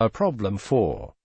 A problem for.